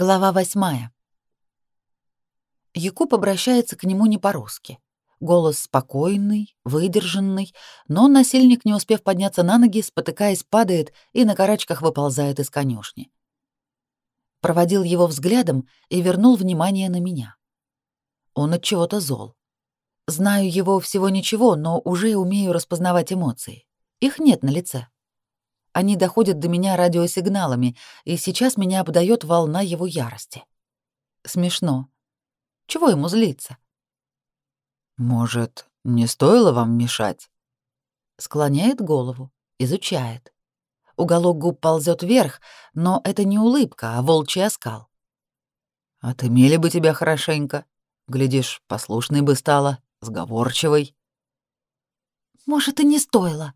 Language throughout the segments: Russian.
Глава восьмая. Якуб обращается к нему не по-русски. Голос спокойный, выдержанный, но насильник, не успев подняться на ноги, спотыкаясь, падает и на карачках выползает из конюшни. Проводил его взглядом и вернул внимание на меня. Он от чего-то зол. Знаю его всего ничего, но уже умею распознавать эмоции. Их нет на лице. Они доходят до меня радиосигналами, и сейчас меня обдает волна его ярости. Смешно. Чего ему злиться? Может, не стоило вам мешать? Склоняет голову, изучает. Уголок губ ползет вверх, но это не улыбка, а волчий оскал. А «Отымели бы тебя хорошенько. Глядишь, послушной бы стала, сговорчивой». «Может, и не стоило»,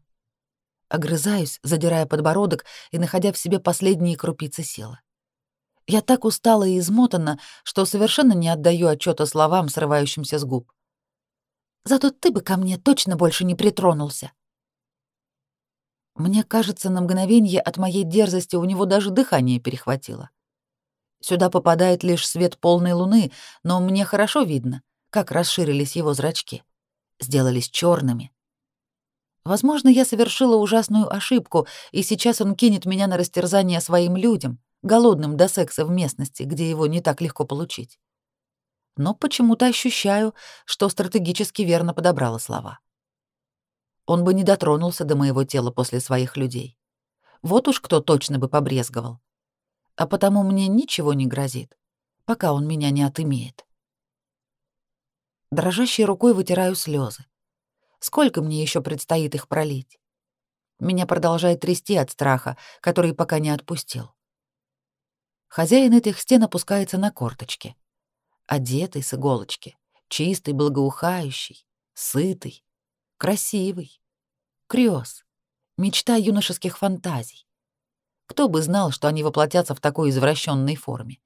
Огрызаюсь, задирая подбородок и находя в себе последние крупицы силы. Я так устала и измотана, что совершенно не отдаю отчета словам, срывающимся с губ. Зато ты бы ко мне точно больше не притронулся. Мне кажется, на мгновение от моей дерзости у него даже дыхание перехватило. Сюда попадает лишь свет полной луны, но мне хорошо видно, как расширились его зрачки, сделались черными, Возможно, я совершила ужасную ошибку, и сейчас он кинет меня на растерзание своим людям, голодным до секса в местности, где его не так легко получить. Но почему-то ощущаю, что стратегически верно подобрала слова. Он бы не дотронулся до моего тела после своих людей. Вот уж кто точно бы побрезговал. А потому мне ничего не грозит, пока он меня не отымеет. Дрожащей рукой вытираю слезы. Сколько мне еще предстоит их пролить? Меня продолжает трясти от страха, который пока не отпустил. Хозяин этих стен опускается на корточки. Одетый с иголочки, чистый, благоухающий, сытый, красивый. Крёз, Мечта юношеских фантазий. Кто бы знал, что они воплотятся в такой извращенной форме.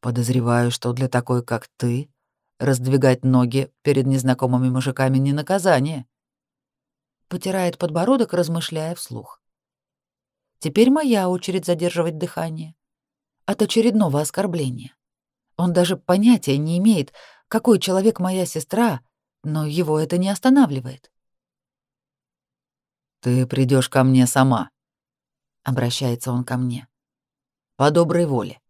Подозреваю, что для такой, как ты, Раздвигать ноги перед незнакомыми мужиками не наказание. Потирает подбородок, размышляя вслух. Теперь моя очередь задерживать дыхание. От очередного оскорбления. Он даже понятия не имеет, какой человек моя сестра, но его это не останавливает. «Ты придешь ко мне сама», — обращается он ко мне. «По доброй воле.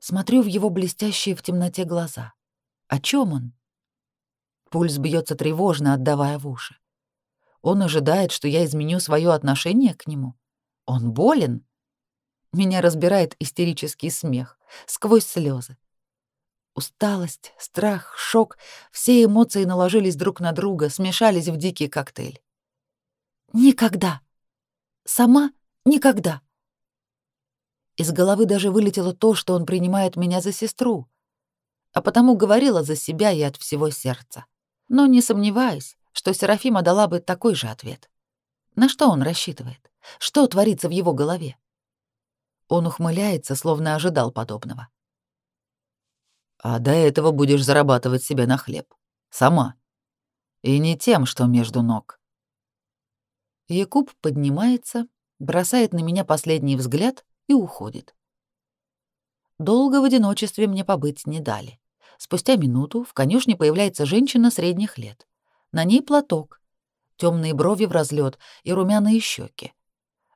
Смотрю в его блестящие в темноте глаза. О чем он? Пульс бьется тревожно, отдавая в уши. Он ожидает, что я изменю свое отношение к нему. Он болен. Меня разбирает истерический смех, сквозь слезы. Усталость, страх, шок — все эмоции наложились друг на друга, смешались в дикий коктейль. «Никогда! Сама никогда!» Из головы даже вылетело то, что он принимает меня за сестру. А потому говорила за себя и от всего сердца. Но не сомневаясь, что Серафима дала бы такой же ответ. На что он рассчитывает? Что творится в его голове? Он ухмыляется, словно ожидал подобного. «А до этого будешь зарабатывать себе на хлеб. Сама. И не тем, что между ног». Якуб поднимается, бросает на меня последний взгляд и уходит. Долго в одиночестве мне побыть не дали. Спустя минуту в конюшне появляется женщина средних лет. На ней платок, темные брови в разлет и румяные щеки.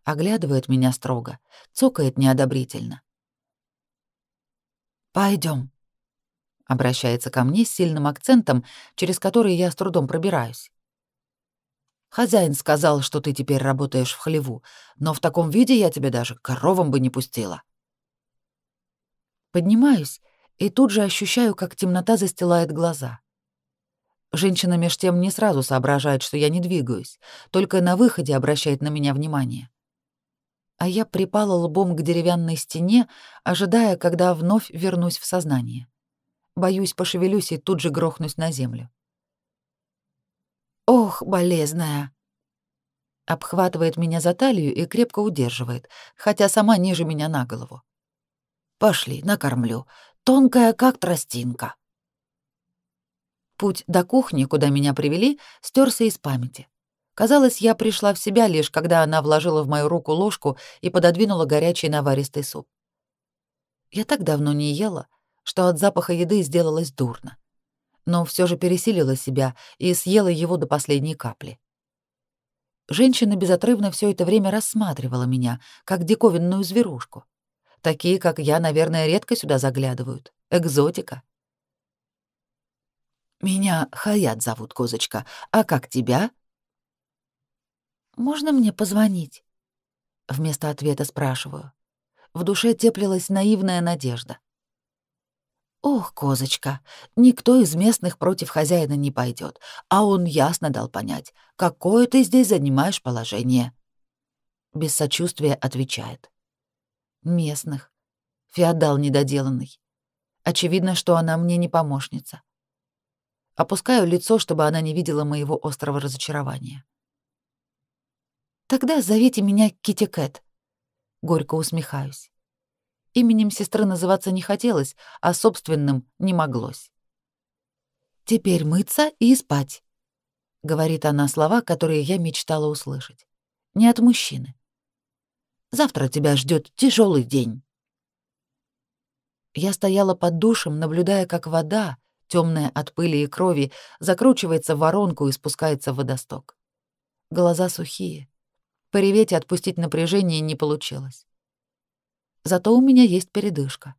Оглядывает меня строго, цокает неодобрительно. Пойдем, обращается ко мне с сильным акцентом, через который я с трудом пробираюсь. Хозяин сказал, что ты теперь работаешь в хлеву, но в таком виде я тебя даже коровам бы не пустила. Поднимаюсь и тут же ощущаю, как темнота застилает глаза. Женщина меж тем не сразу соображает, что я не двигаюсь, только на выходе обращает на меня внимание. А я припала лбом к деревянной стене, ожидая, когда вновь вернусь в сознание. Боюсь, пошевелюсь и тут же грохнусь на землю. Ох, болезная!» Обхватывает меня за талию и крепко удерживает, хотя сама ниже меня на голову. «Пошли, накормлю. Тонкая, как тростинка». Путь до кухни, куда меня привели, стерся из памяти. Казалось, я пришла в себя лишь, когда она вложила в мою руку ложку и пододвинула горячий наваристый суп. Я так давно не ела, что от запаха еды сделалось дурно но все же пересилила себя и съела его до последней капли. Женщина безотрывно все это время рассматривала меня, как диковинную зверушку. Такие, как я, наверное, редко сюда заглядывают. Экзотика. «Меня Хаят зовут, Козочка. А как тебя?» «Можно мне позвонить?» Вместо ответа спрашиваю. В душе теплилась наивная надежда. «Ох, козочка, никто из местных против хозяина не пойдет, а он ясно дал понять, какое ты здесь занимаешь положение». Без сочувствия отвечает. «Местных. Феодал недоделанный. Очевидно, что она мне не помощница. Опускаю лицо, чтобы она не видела моего острого разочарования. «Тогда зовите меня Китикет». Горько усмехаюсь. Именем сестры называться не хотелось, а собственным не моглось. «Теперь мыться и спать», — говорит она слова, которые я мечтала услышать. Не от мужчины. «Завтра тебя ждет тяжелый день». Я стояла под душем, наблюдая, как вода, темная от пыли и крови, закручивается в воронку и спускается в водосток. Глаза сухие. Пореветь и отпустить напряжение не получилось. Зато у меня есть передышка.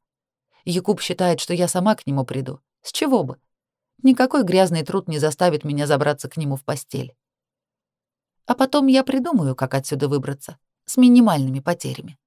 Якуб считает, что я сама к нему приду. С чего бы? Никакой грязный труд не заставит меня забраться к нему в постель. А потом я придумаю, как отсюда выбраться, с минимальными потерями.